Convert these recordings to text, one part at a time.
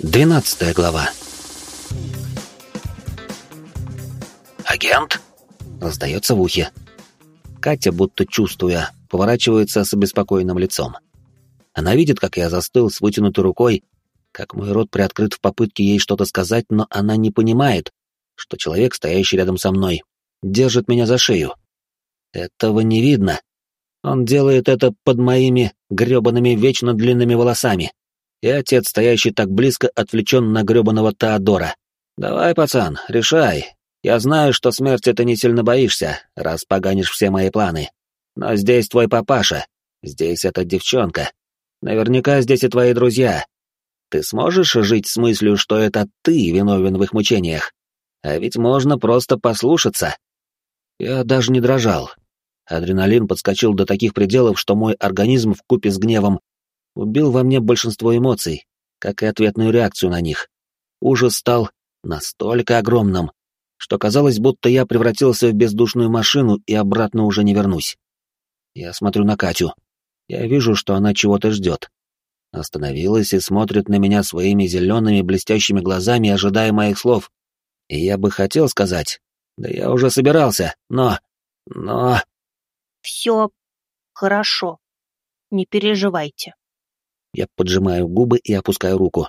Двенадцатая глава. «Агент?» — раздается в ухе. Катя, будто чувствуя, поворачивается с обеспокоенным лицом. Она видит, как я застыл с вытянутой рукой, как мой рот приоткрыт в попытке ей что-то сказать, но она не понимает, что человек, стоящий рядом со мной, держит меня за шею. Этого не видно. Он делает это под моими грёбаными вечно длинными волосами. И отец, стоящий так близко, отвлечен на грёбаного Теодора. «Давай, пацан, решай. Я знаю, что смерти ты не сильно боишься, раз поганишь все мои планы. Но здесь твой папаша, здесь эта девчонка. Наверняка здесь и твои друзья. Ты сможешь жить с мыслью, что это ты виновен в их мучениях? А ведь можно просто послушаться». Я даже не дрожал. Адреналин подскочил до таких пределов, что мой организм в купе с гневом убил во мне большинство эмоций, как и ответную реакцию на них. Ужас стал настолько огромным, что казалось, будто я превратился в бездушную машину и обратно уже не вернусь. Я смотрю на Катю. Я вижу, что она чего-то ждет. Остановилась и смотрит на меня своими зелеными блестящими глазами, ожидая моих слов. И я бы хотел сказать, да я уже собирался, но... но... Все хорошо. Не переживайте. Я поджимаю губы и опускаю руку.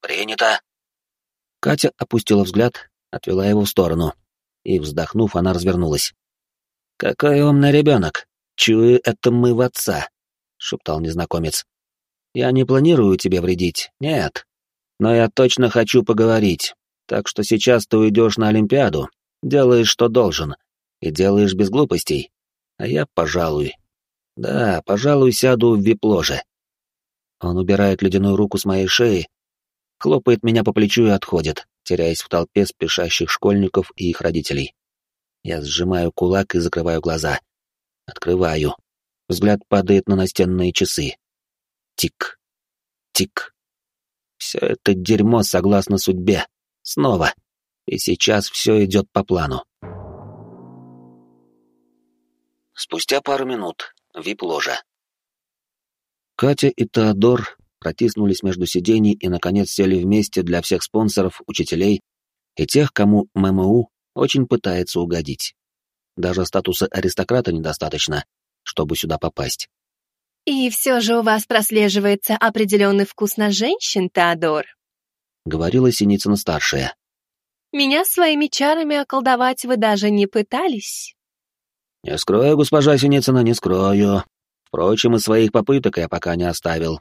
«Принято!» Катя опустила взгляд, отвела его в сторону, и, вздохнув, она развернулась. «Какой умный ребенок! Чую, это мы в отца!» — шептал незнакомец. «Я не планирую тебе вредить, нет. Но я точно хочу поговорить, так что сейчас ты уйдешь на Олимпиаду, делаешь, что должен, и делаешь без глупостей. А я, пожалуй... Да, пожалуй, сяду в вип-ложе. Он убирает ледяную руку с моей шеи, хлопает меня по плечу и отходит, теряясь в толпе спешащих школьников и их родителей. Я сжимаю кулак и закрываю глаза. Открываю. Взгляд падает на настенные часы. Тик. Тик. Все это дерьмо согласно судьбе. Снова. И сейчас все идет по плану. Спустя пару минут. Вип-ложа. Катя и Теодор протиснулись между сидений и, наконец, сели вместе для всех спонсоров, учителей и тех, кому ММУ очень пытается угодить. Даже статуса аристократа недостаточно, чтобы сюда попасть. «И все же у вас прослеживается определенный вкус на женщин, Теодор», — говорила Синицына-старшая. «Меня своими чарами околдовать вы даже не пытались». «Не скрою, госпожа Синицына, не скрою. Впрочем, и своих попыток я пока не оставил.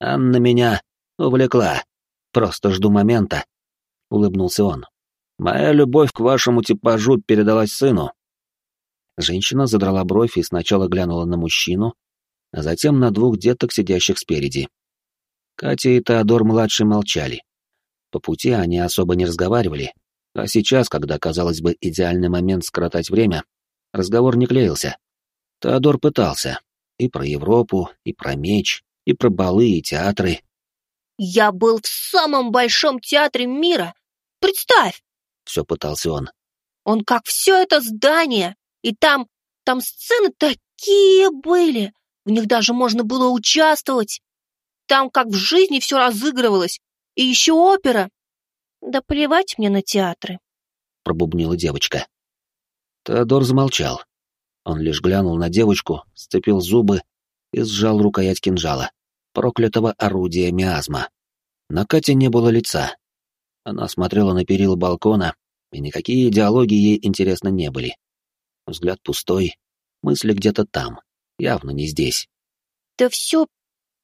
Анна меня увлекла. Просто жду момента», — улыбнулся он. «Моя любовь к вашему типажу передалась сыну». Женщина задрала бровь и сначала глянула на мужчину, а затем на двух деток, сидящих спереди. Катя и Теодор-младший молчали. По пути они особо не разговаривали, а сейчас, когда, казалось бы, идеальный момент скоротать время, разговор не клеился. Теодор пытался, и про Европу, и про меч, и про балы и театры. «Я был в самом большом театре мира! Представь!» — все пытался он. «Он как все это здание! И там, там сцены такие были! В них даже можно было участвовать! Там как в жизни все разыгрывалось! И еще опера! Да плевать мне на театры!» — пробубнила девочка. Теодор замолчал. Он лишь глянул на девочку, сцепил зубы и сжал рукоять кинжала, проклятого орудия миазма. На Кате не было лица. Она смотрела на перила балкона, и никакие идеологии ей интересно не были. Взгляд пустой, мысли где-то там, явно не здесь. «Да все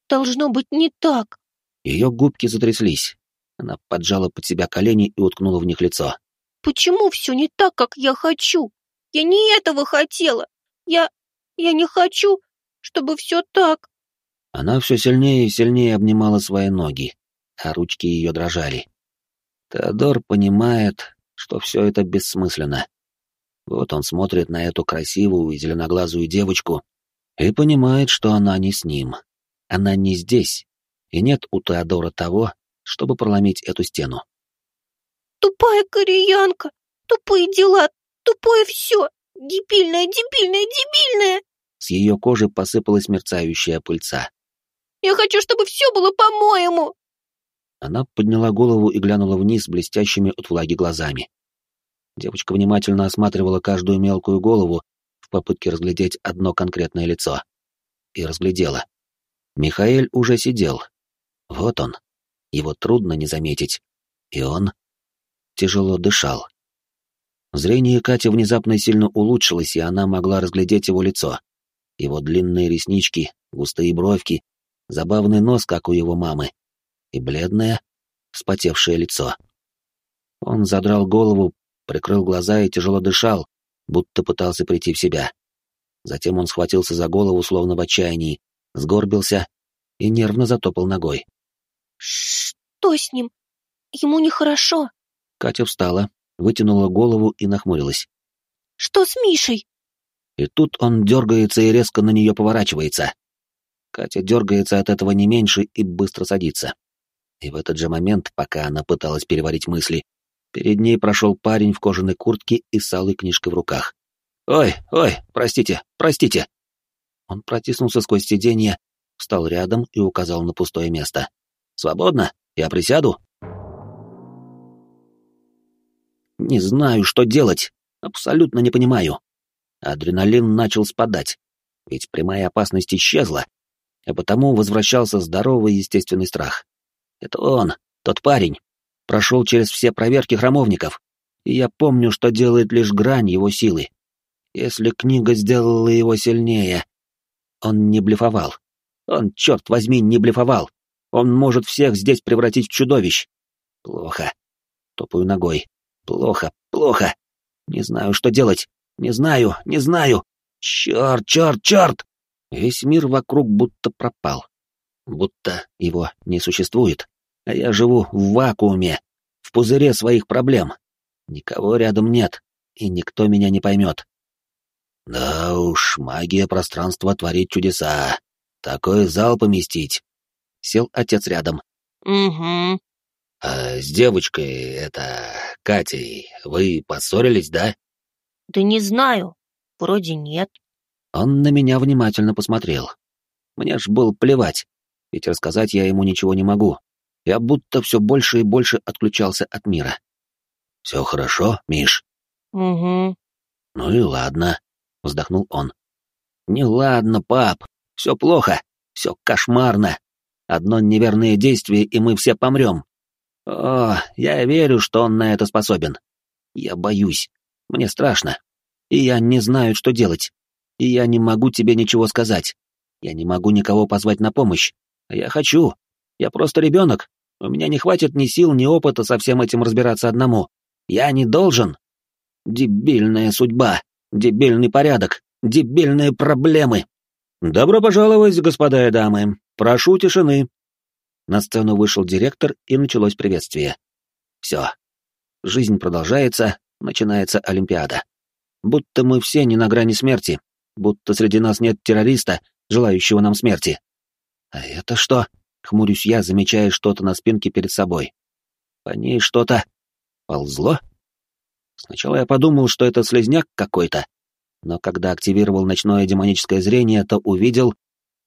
должно быть не так». Ее губки затряслись. Она поджала под себя колени и уткнула в них лицо. «Почему все не так, как я хочу? Я не этого хотела. Я... я не хочу, чтобы все так. Она все сильнее и сильнее обнимала свои ноги, а ручки ее дрожали. Теодор понимает, что все это бессмысленно. Вот он смотрит на эту красивую и зеленоглазую девочку и понимает, что она не с ним. Она не здесь, и нет у Теодора того, чтобы проломить эту стену. «Тупая кореянка! Тупые дела! Тупое все! Дебильное, дебильное, дебильное!» С ее кожи посыпалась мерцающая пыльца. «Я хочу, чтобы все было по-моему!» Она подняла голову и глянула вниз блестящими от влаги глазами. Девочка внимательно осматривала каждую мелкую голову в попытке разглядеть одно конкретное лицо. И разглядела. Михаэль уже сидел. Вот он. Его трудно не заметить. И он тяжело дышал. Зрение Кати внезапно сильно улучшилось, и она могла разглядеть его лицо. Его длинные реснички, густые бровки, забавный нос, как у его мамы, и бледное, вспотевшее лицо. Он задрал голову, прикрыл глаза и тяжело дышал, будто пытался прийти в себя. Затем он схватился за голову, словно в отчаянии, сгорбился и нервно затопал ногой. «Что с ним? Ему нехорошо». Катя встала, вытянула голову и нахмурилась. «Что с Мишей?» И тут он дергается и резко на нее поворачивается. Катя дергается от этого не меньше и быстро садится. И в этот же момент, пока она пыталась переварить мысли, перед ней прошел парень в кожаной куртке и с алой книжкой в руках. «Ой, ой, простите, простите!» Он протиснулся сквозь сиденье, встал рядом и указал на пустое место. «Свободно? Я присяду?» Не знаю, что делать. Абсолютно не понимаю. Адреналин начал спадать, ведь прямая опасность исчезла, а потому возвращался здоровый естественный страх. Это он, тот парень, прошел через все проверки храмовников, и я помню, что делает лишь грань его силы. Если книга сделала его сильнее, он не блефовал. Он, черт возьми, не блефовал. Он может всех здесь превратить в чудовищ. Плохо. Топаю ногой. Плохо, плохо. Не знаю, что делать. Не знаю, не знаю. Черт, черт, черт! Весь мир вокруг будто пропал. Будто его не существует. А я живу в вакууме, в пузыре своих проблем. Никого рядом нет, и никто меня не поймет. Да уж, магия пространства творит чудеса. Такой зал поместить. Сел отец рядом. Угу. А с девочкой, это, Катей, вы поссорились, да? Да не знаю. Вроде нет. Он на меня внимательно посмотрел. Мне ж было плевать, ведь рассказать я ему ничего не могу. Я будто все больше и больше отключался от мира. Все хорошо, Миш? Угу. Ну и ладно, вздохнул он. Не ладно, пап, все плохо, все кошмарно. Одно неверное действие, и мы все помрем. О, я верю, что он на это способен. Я боюсь. Мне страшно. И я не знаю, что делать. И я не могу тебе ничего сказать. Я не могу никого позвать на помощь. А я хочу. Я просто ребенок. У меня не хватит ни сил, ни опыта со всем этим разбираться одному. Я не должен. Дебильная судьба, дебильный порядок, дебильные проблемы. Добро пожаловать, господа и дамы. Прошу тишины. На сцену вышел директор, и началось приветствие. Все. Жизнь продолжается, начинается Олимпиада. Будто мы все не на грани смерти, будто среди нас нет террориста, желающего нам смерти. А это что? Хмурюсь я, замечая что-то на спинке перед собой. По ней что-то ползло? Сначала я подумал, что это слезняк какой-то, но когда активировал ночное демоническое зрение, то увидел,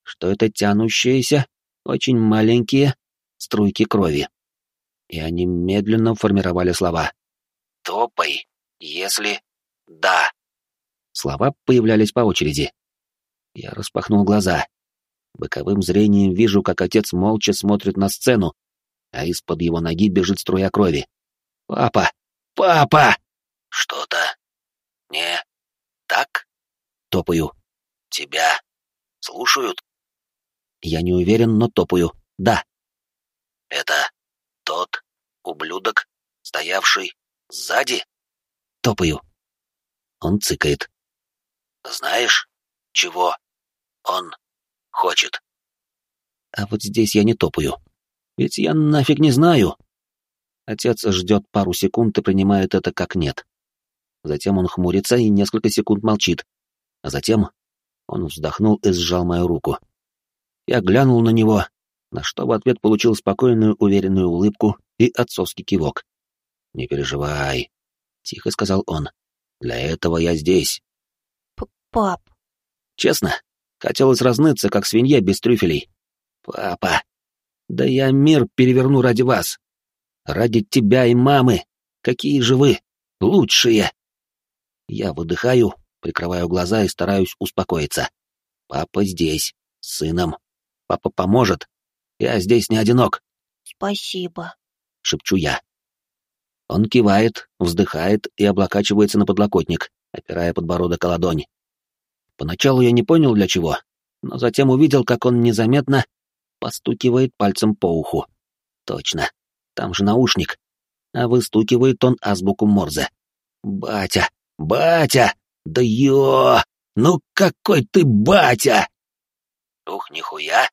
что это тянущееся, очень маленькие струйки крови. И они медленно формировали слова. «Топай, если... да». Слова появлялись по очереди. Я распахнул глаза. Боковым зрением вижу, как отец молча смотрит на сцену, а из-под его ноги бежит струя крови. «Папа! Папа!» «Что-то... не... так?» Топаю. «Тебя... слушают?» Я не уверен, но топаю. Да. Это тот ублюдок, стоявший сзади? Топаю. Он цыкает. Знаешь, чего он хочет? А вот здесь я не топаю. Ведь я нафиг не знаю. Отец ждет пару секунд и принимает это как нет. Затем он хмурится и несколько секунд молчит. А затем он вздохнул и сжал мою руку. Я глянул на него, на что в ответ получил спокойную, уверенную улыбку и отцовский кивок. «Не переживай», — тихо сказал он. «Для этого я здесь». П «Пап». Честно, хотелось разныться, как свинья без трюфелей. «Папа». Да я мир переверну ради вас. Ради тебя и мамы. Какие же вы лучшие. Я выдыхаю, прикрываю глаза и стараюсь успокоиться. Папа здесь, с сыном. Папа поможет. Я здесь не одинок. Спасибо, шепчу я. Он кивает, вздыхает и облокачивается на подлокотник, опирая подбородок о ладонь. Поначалу я не понял, для чего, но затем увидел, как он незаметно постукивает пальцем по уху. Точно, там же наушник. А выстукивает он азбуку Морзе. «Батя! Батя! Да ё! Ну какой ты батя!» «Ух, нихуя!» —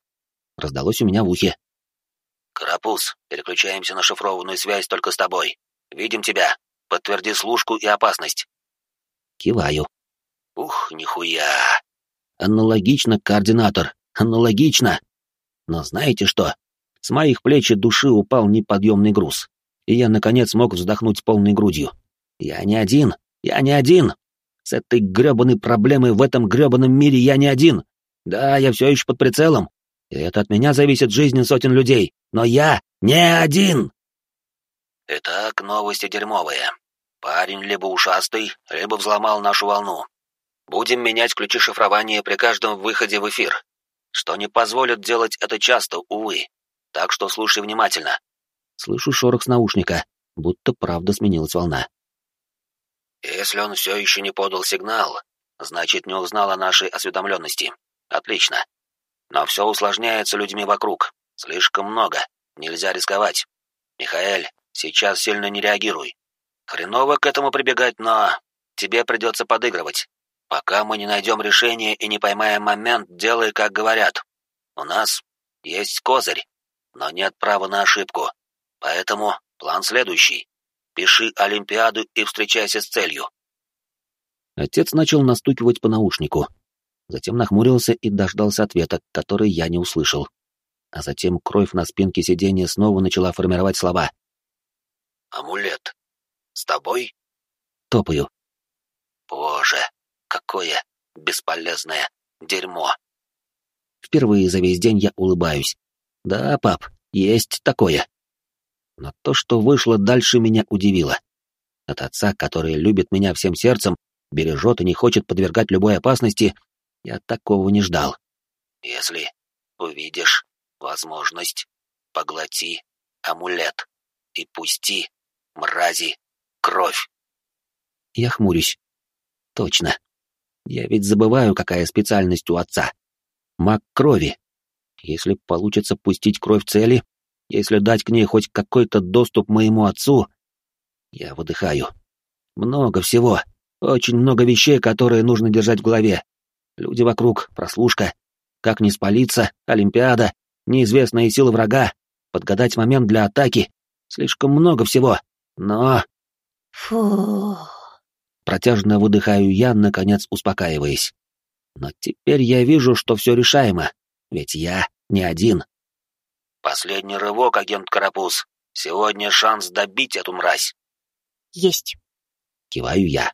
раздалось у меня в ухе. «Карапуз, переключаемся на шифрованную связь только с тобой. Видим тебя. Подтверди служку и опасность». Киваю. «Ух, нихуя!» «Аналогично, координатор, аналогично!» Но знаете что? С моих плеч и души упал неподъемный груз, и я, наконец, смог вздохнуть полной грудью. Я не один, я не один. С этой грёбаной проблемой в этом грёбаном мире я не один. Да, я все еще под прицелом, и это от меня зависит жизнь сотен людей, но я не один. Итак, новости дерьмовые. Парень либо ушастый, либо взломал нашу волну. Будем менять ключи шифрования при каждом выходе в эфир, что не позволит делать это часто, увы. Так что слушай внимательно. Слышу шорох с наушника, будто правда сменилась волна. Если он все еще не подал сигнал, значит, не узнал о нашей осведомленности. Отлично. Но все усложняется людьми вокруг. Слишком много. Нельзя рисковать. Михаэль, сейчас сильно не реагируй. Хреново к этому прибегать, но тебе придется подыгрывать. Пока мы не найдем решение и не поймаем момент, делай, как говорят. У нас есть козырь, но нет права на ошибку. Поэтому план следующий. Пиши Олимпиаду и встречайся с целью. Отец начал настукивать по наушнику, затем нахмурился и дождался ответа, который я не услышал. А затем кровь на спинке сиденья снова начала формировать слова. «Амулет. С тобой?» Топаю. «Боже, какое бесполезное дерьмо!» Впервые за весь день я улыбаюсь. «Да, пап, есть такое». Но то, что вышло дальше, меня удивило. От отца, который любит меня всем сердцем, бережет и не хочет подвергать любой опасности, я такого не ждал. «Если увидишь возможность, поглоти амулет и пусти, мрази, кровь». Я хмурюсь. Точно. Я ведь забываю, какая специальность у отца. Маг крови. Если получится пустить кровь цели, если дать к ней хоть какой-то доступ моему отцу... Я выдыхаю. Много всего. Очень много вещей, которые нужно держать в голове. Люди вокруг, прослушка. Как не спалиться, Олимпиада, неизвестные силы врага, подгадать момент для атаки. Слишком много всего. Но... Фу. Протяжно выдыхаю я, наконец успокаиваясь. Но теперь я вижу, что все решаемо, ведь я не один. Последний рывок, агент Карапуз. Сегодня шанс добить эту мразь. Есть. Киваю я.